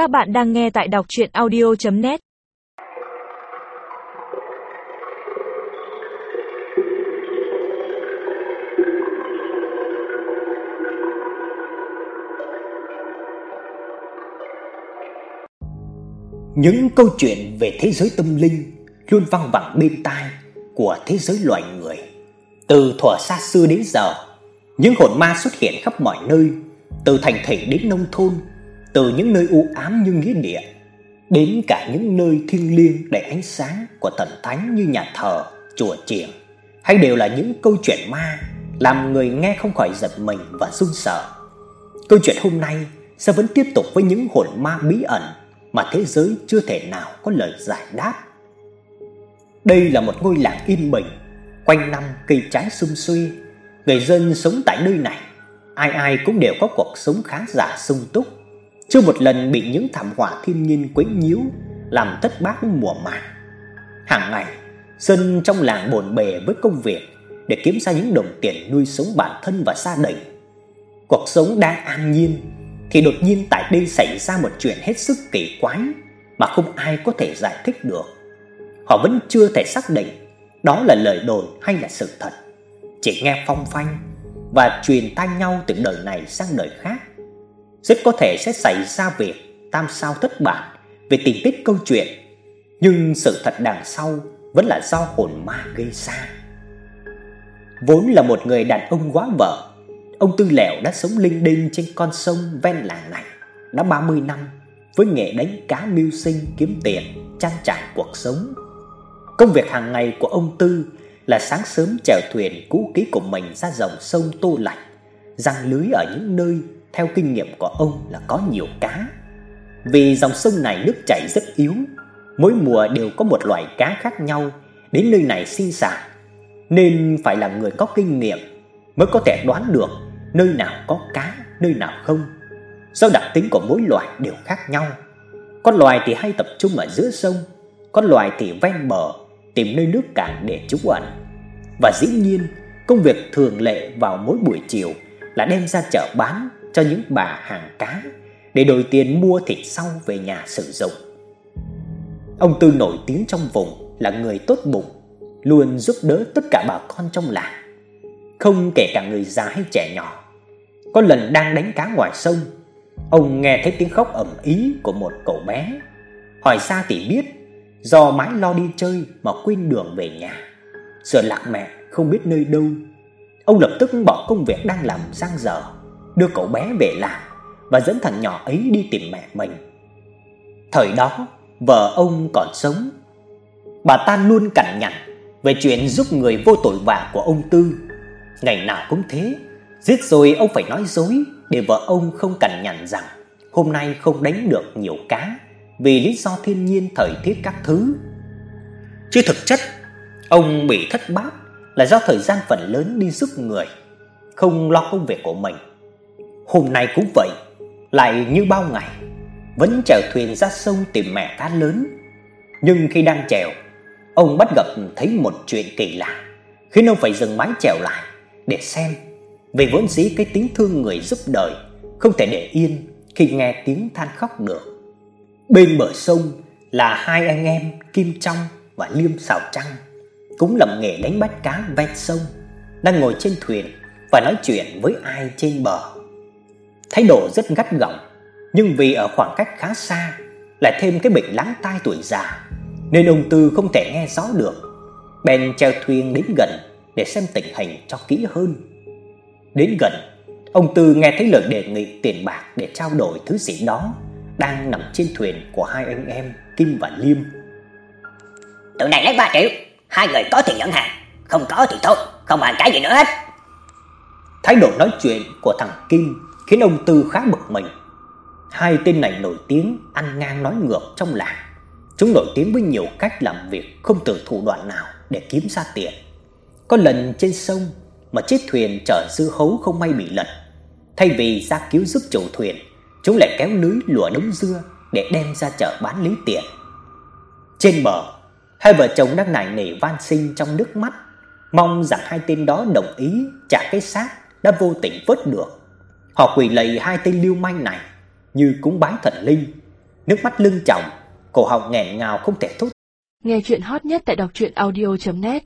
Các bạn đang nghe tại đọc audio net Những câu chuyện về thế giới tâm linh luôn vang vẳng bên tai của thế giới loài người. Từ thuở xa xưa đến giờ, những hồn ma xuất hiện khắp mọi nơi, từ thành thị đến nông thôn, từ những nơi u ám như nghĩa địa đến cả những nơi thiêng liêng đầy ánh sáng của thần thánh như nhà thờ, chùa chiền, hay đều là những câu chuyện ma làm người nghe không khỏi giật mình và run sợ. Câu chuyện hôm nay sẽ vẫn tiếp tục với những hồn ma bí ẩn mà thế giới chưa thể nào có lời giải đáp. Đây là một ngôi làng yên bình, quanh năm cây trái sum xuê, người dân sống tại nơi này, ai ai cũng đều có cuộc sống khá giả sung túc, chưa một lần bị những thảm họa thiên nhiên quấy nhiễu làm thất bát mùa màng. Hàng ngày, dân trong làng bồn bề với công việc để kiếm ra những đồng tiền nuôi sống bản thân và gia đình. Cuộc sống đang an nhiên thì đột nhiên tại đây xảy ra một chuyện hết sức kỳ quái mà không ai có thể giải thích được. Họ vẫn chưa thể xác định đó là lời đồn hay là sự thật. Chỉ nghe phong phanh và truyền tai nhau từ đời này sang đời khác. Rất có thể sẽ xảy ra việc tam sao thất bản về tình tiết câu chuyện, nhưng sự thật đằng sau vẫn là do hồn ma gây ra. Vốn là một người đàn ông quá vợ, ông Tư Lẹo đã sống linh đinh trên con sông ven làng này đã 30 năm với nghề đánh cá mưu sinh kiếm tiền, trang trải cuộc sống. Công việc hàng ngày của ông Tư là sáng sớm chèo thuyền cũ kỹ của mình ra dòng sông Tô Lạch, giăng lưới ở những nơi theo kinh nghiệm của ông là có nhiều cá. Vì dòng sông này nước chảy rất yếu, mỗi mùa đều có một loại cá khác nhau đến nơi này sinh sản, nên phải là người có kinh nghiệm mới có thể đoán được nơi nào có cá, nơi nào không. Do đặc tính của mỗi loài đều khác nhau. Con loài thì hay tập trung ở giữa sông, con loài thì ven bờ tìm nơi nước cạn để trú ẩn. Và dĩ nhiên, công việc thường lệ vào mỗi buổi chiều là đem ra chợ bán cho những bà hàng cá để đổi tiền mua thịt sau về nhà sử dụng. Ông Tư nổi tiếng trong vùng là người tốt bụng, luôn giúp đỡ tất cả bà con trong làng, không kể cả người già hay trẻ nhỏ. Có lần đang đánh cá ngoài sông, ông nghe thấy tiếng khóc ầm ĩ của một cậu bé. Hỏi ra thì biết do mãi lo đi chơi mà quên đường về nhà. Sợ lạc mẹ không biết nơi đâu. Ông lập tức bỏ công việc đang làm sang giờ, đưa cậu bé về làng và dẫn thằng nhỏ ấy đi tìm mẹ mình. Thời đó, vợ ông còn sống. Bà ta luôn cằn nhằn về chuyện giúp người vô tội vạ của ông Tư. Ngày nào cũng thế, giết rồi ông phải nói dối để vợ ông không cằn nhằn rằng hôm nay không đánh được nhiều cá vì lý do thiên nhiên thời tiết các thứ. Chứ thực chất, ông bị thất bát là do thời gian phần lớn đi giúp người, không lo công việc của mình. Hôm nay cũng vậy, lại như bao ngày, vẫn chèo thuyền ra sông tìm mẻ cá lớn. Nhưng khi đang chèo, ông bắt gặp thấy một chuyện kỳ lạ, khiến ông phải dừng mái chèo lại để xem. Vì vốn dĩ cái tính thương người giúp đời không thể để yên khi nghe tiếng than khóc được. Bên bờ sông là hai anh em Kim Trong và Liêm Sào Trăng, cũng làm nghề đánh bắt cá ven sông, đang ngồi trên thuyền và nói chuyện với ai trên bờ. Thái độ rất gắt gỏng, nhưng vì ở khoảng cách khá xa, lại thêm cái bệnh lắng tai tuổi già, nên ông Tư không thể nghe rõ được. Bèn chèo thuyền đến gần để xem tình hình cho kỹ hơn. Đến gần, ông Tư nghe thấy lời đề nghị tiền bạc để trao đổi thứ gì đó đang nằm trên thuyền của hai anh em Kim và Liêm. Tụi này lấy 3 triệu, hai người có thì nhận hàng, không có thì thôi, không bàn cái gì nữa hết. Thái độ nói chuyện của thằng Kim khiến ông Tư khá bực mình. Hai tên này nổi tiếng ăn ngang nói ngược trong làng. Chúng nổi tiếng với nhiều cách làm việc không từ thủ đoạn nào để kiếm ra tiền. Có lần trên sông mà chiếc thuyền chở dư hấu không may bị lật, thay vì ra cứu giúp chủ thuyền chúng lại kéo lưới lùa đống dưa để đem ra chợ bán lấy tiền. Trên bờ, hai vợ chồng đang nài nỉ van xin trong nước mắt, mong rằng hai tên đó đồng ý trả cái xác đã vô tình vớt được. Họ quỳ lạy hai tên lưu manh này như cúng bái thần linh, nước mắt lưng tròng, cổ họng nghẹn ngào không thể thốt. Nghe chuyện hot nhất tại đọc truyện audio net